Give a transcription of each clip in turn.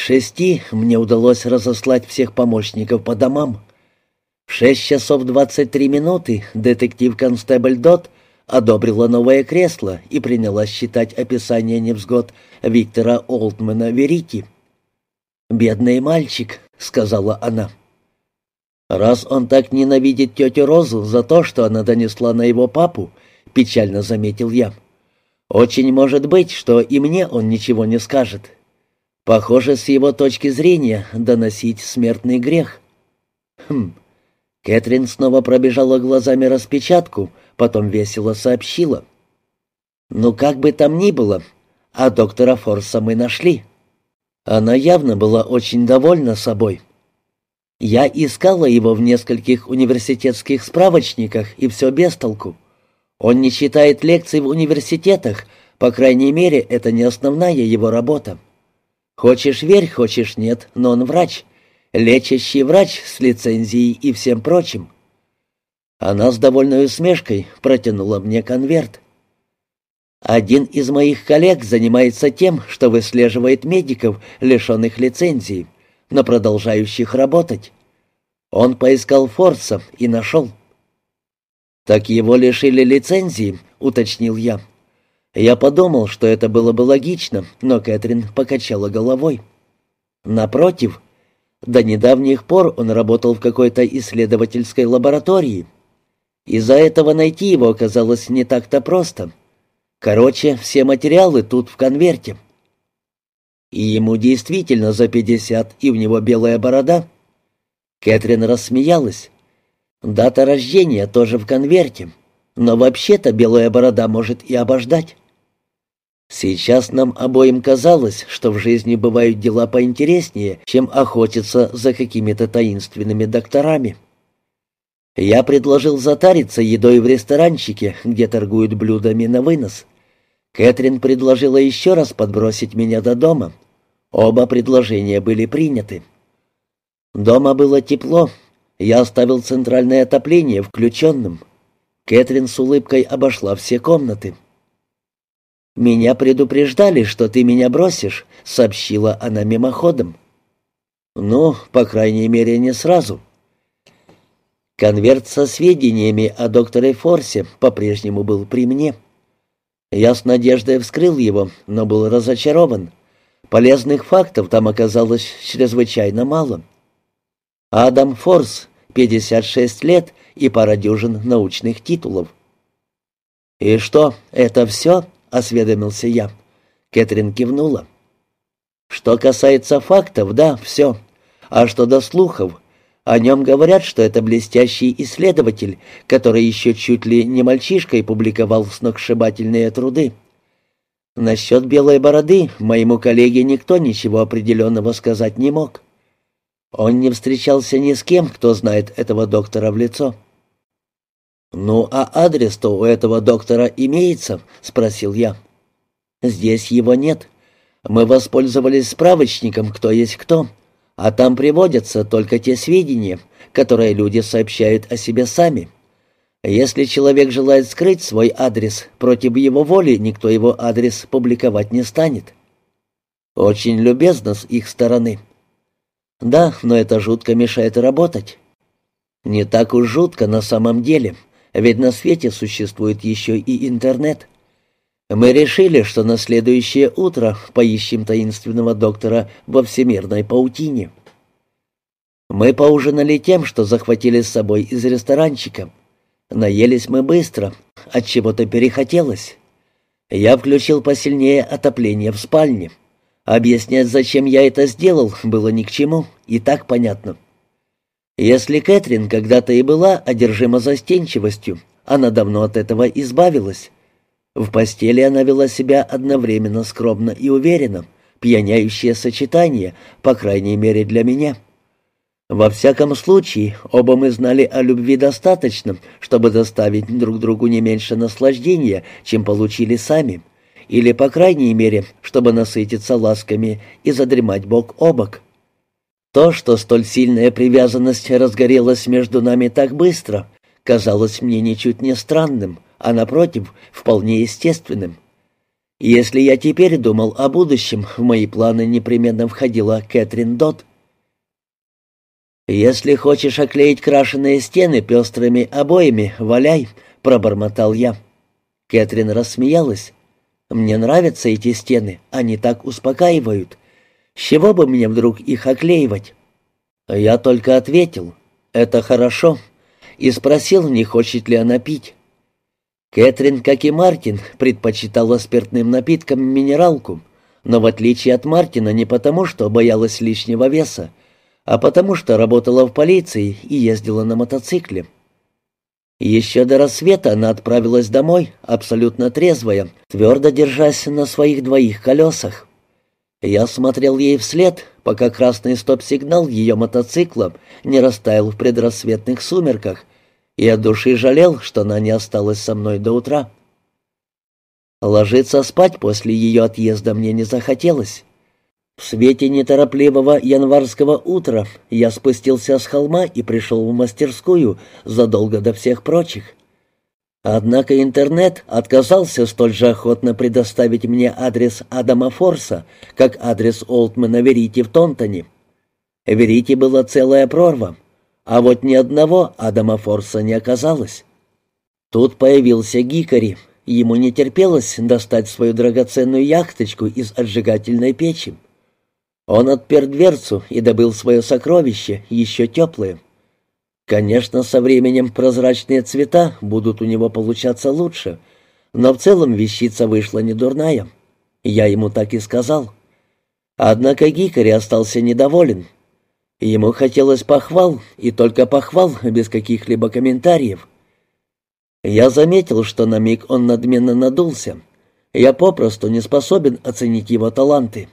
шести мне удалось разослать всех помощников по домам. В шесть часов двадцать три минуты детектив-констебль Дот одобрила новое кресло и принялась читать описание невзгод Виктора Олтмана Верики. «Бедный мальчик», — сказала она. «Раз он так ненавидит тетю Розу за то, что она донесла на его папу», — печально заметил я, — «очень может быть, что и мне он ничего не скажет. Похоже, с его точки зрения доносить смертный грех». «Хм, Кэтрин снова пробежала глазами распечатку, потом весело сообщила. «Ну, как бы там ни было, а доктора Форса мы нашли». Она явно была очень довольна собой. Я искала его в нескольких университетских справочниках, и все без толку. Он не читает лекций в университетах, по крайней мере, это не основная его работа. Хочешь верь, хочешь нет, но он врач лечащий врач с лицензией и всем прочим. Она с довольной усмешкой протянула мне конверт. Один из моих коллег занимается тем, что выслеживает медиков, лишенных лицензии, но продолжающих работать. Он поискал Форса и нашел. «Так его лишили лицензии», — уточнил я. Я подумал, что это было бы логично, но Кэтрин покачала головой. «Напротив, до недавних пор он работал в какой-то исследовательской лаборатории. Из-за этого найти его оказалось не так-то просто. Короче, все материалы тут в конверте. И ему действительно за пятьдесят, и у него белая борода. Кэтрин рассмеялась. Дата рождения тоже в конверте, но вообще-то белая борода может и обождать. Сейчас нам обоим казалось, что в жизни бывают дела поинтереснее, чем охотиться за какими-то таинственными докторами. Я предложил затариться едой в ресторанчике, где торгуют блюдами на вынос. Кэтрин предложила еще раз подбросить меня до дома. Оба предложения были приняты. Дома было тепло. Я оставил центральное отопление включенным. Кэтрин с улыбкой обошла все комнаты. «Меня предупреждали, что ты меня бросишь», — сообщила она мимоходом. «Ну, по крайней мере, не сразу». Конверт со сведениями о докторе Форсе по-прежнему был при мне. Я с надеждой вскрыл его, но был разочарован. Полезных фактов там оказалось чрезвычайно мало. Адам Форс, 56 лет и пара дюжин научных титулов. «И что, это все?» — осведомился я. Кэтрин кивнула. «Что касается фактов, да, все. А что до слухов, о нем говорят, что это блестящий исследователь, который еще чуть ли не мальчишкой публиковал сногсшибательные труды. Насчет белой бороды моему коллеге никто ничего определенного сказать не мог. Он не встречался ни с кем, кто знает этого доктора в лицо». «Ну, а адрес-то у этого доктора имеется?» — спросил я. «Здесь его нет. Мы воспользовались справочником «Кто есть кто», а там приводятся только те сведения, которые люди сообщают о себе сами. Если человек желает скрыть свой адрес, против его воли никто его адрес публиковать не станет. Очень любезно с их стороны. Да, но это жутко мешает работать. Не так уж жутко на самом деле». Ведь на свете существует еще и интернет. Мы решили, что на следующее утро поищем таинственного доктора во всемирной паутине. Мы поужинали тем, что захватили с собой из ресторанчика. Наелись мы быстро, от чего-то перехотелось. Я включил посильнее отопление в спальне. Объяснять, зачем я это сделал, было ни к чему, и так понятно. Если Кэтрин когда-то и была одержима застенчивостью, она давно от этого избавилась. В постели она вела себя одновременно скромно и уверенно, пьяняющее сочетание, по крайней мере для меня. Во всяком случае, оба мы знали о любви достаточно, чтобы доставить друг другу не меньше наслаждения, чем получили сами, или, по крайней мере, чтобы насытиться ласками и задремать бок о бок. То, что столь сильная привязанность разгорелась между нами так быстро, казалось мне ничуть не странным, а, напротив, вполне естественным. Если я теперь думал о будущем, в мои планы непременно входила Кэтрин Дот. «Если хочешь оклеить крашеные стены пестрыми обоями, валяй», — пробормотал я. Кэтрин рассмеялась. «Мне нравятся эти стены, они так успокаивают. С чего бы мне вдруг их оклеивать?» Я только ответил «Это хорошо» и спросил, не хочет ли она пить. Кэтрин, как и Мартин, предпочитала спиртным напиткам минералку, но в отличие от Мартина не потому, что боялась лишнего веса, а потому что работала в полиции и ездила на мотоцикле. Еще до рассвета она отправилась домой, абсолютно трезвая, твердо держась на своих двоих колесах. Я смотрел ей вслед, пока красный стоп-сигнал ее мотоцикла не растаял в предрассветных сумерках, и от души жалел, что она не осталась со мной до утра. Ложиться спать после ее отъезда мне не захотелось. В свете неторопливого январского утра я спустился с холма и пришел в мастерскую задолго до всех прочих. Однако интернет отказался столь же охотно предоставить мне адрес Адама Форса, как адрес Олтмана Верити в Тонтоне. Верити была целая прорва, а вот ни одного Адама Форса не оказалось. Тут появился Гикари. Ему не терпелось достать свою драгоценную яхточку из отжигательной печи. Он отпер дверцу и добыл свое сокровище, еще теплое. Конечно, со временем прозрачные цвета будут у него получаться лучше, но в целом вещица вышла недурная. Я ему так и сказал. Однако Гикари остался недоволен. Ему хотелось похвал, и только похвал, без каких-либо комментариев. Я заметил, что на миг он надменно надулся. Я попросту не способен оценить его таланты.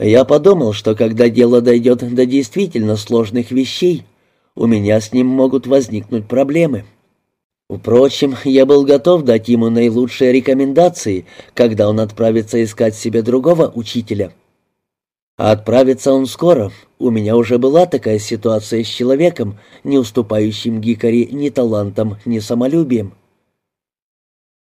Я подумал, что когда дело дойдет до действительно сложных вещей, у меня с ним могут возникнуть проблемы. Впрочем, я был готов дать ему наилучшие рекомендации, когда он отправится искать себе другого учителя. А отправится он скоро. У меня уже была такая ситуация с человеком, не уступающим Гикари ни талантом, ни самолюбием.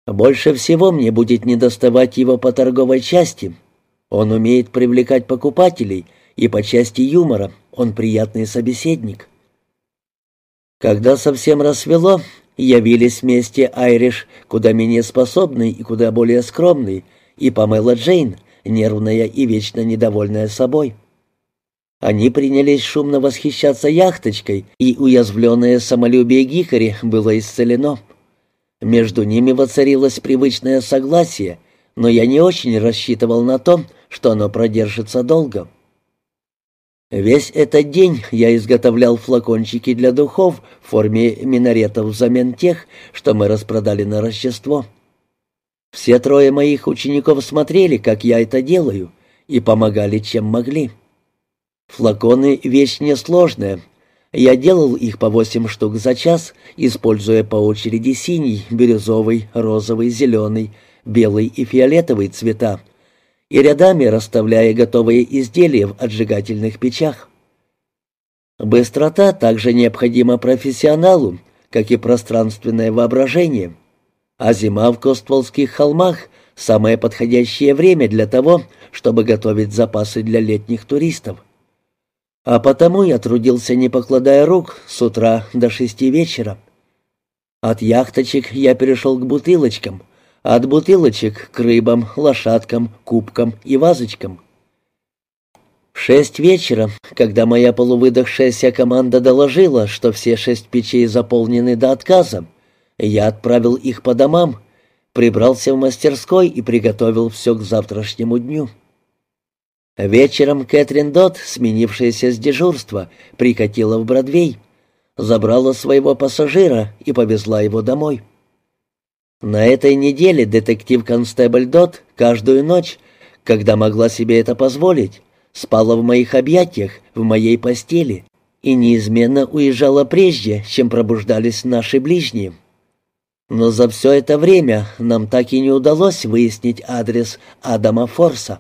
Больше всего мне будет недоставать его по торговой части — он умеет привлекать покупателей, и по части юмора он приятный собеседник. Когда совсем рассвело, явились вместе Айриш, куда менее способный и куда более скромный, и Памела Джейн, нервная и вечно недовольная собой. Они принялись шумно восхищаться яхточкой, и уязвленное самолюбие Гикари было исцелено. Между ними воцарилось привычное согласие, но я не очень рассчитывал на то, что оно продержится долго. Весь этот день я изготовлял флакончики для духов в форме минаретов взамен тех, что мы распродали на Рождество. Все трое моих учеников смотрели, как я это делаю, и помогали, чем могли. Флаконы — вещь несложная. Я делал их по восемь штук за час, используя по очереди синий, бирюзовый, розовый, зеленый, белый и фиолетовый цвета, и рядами расставляя готовые изделия в отжигательных печах. Быстрота также необходима профессионалу, как и пространственное воображение. А зима в Костволских холмах — самое подходящее время для того, чтобы готовить запасы для летних туристов. А потому я трудился, не покладая рук, с утра до шести вечера. От яхточек я перешел к бутылочкам — от бутылочек к рыбам, лошадкам, кубкам и вазочкам. В шесть вечера, когда моя полувыдохшаяся команда доложила, что все шесть печей заполнены до отказа, я отправил их по домам, прибрался в мастерской и приготовил все к завтрашнему дню. Вечером Кэтрин Дот, сменившаяся с дежурства, прикатила в Бродвей, забрала своего пассажира и повезла его домой. На этой неделе детектив-констебль Дот каждую ночь, когда могла себе это позволить, спала в моих объятиях, в моей постели и неизменно уезжала прежде, чем пробуждались наши ближние. Но за все это время нам так и не удалось выяснить адрес Адама Форса.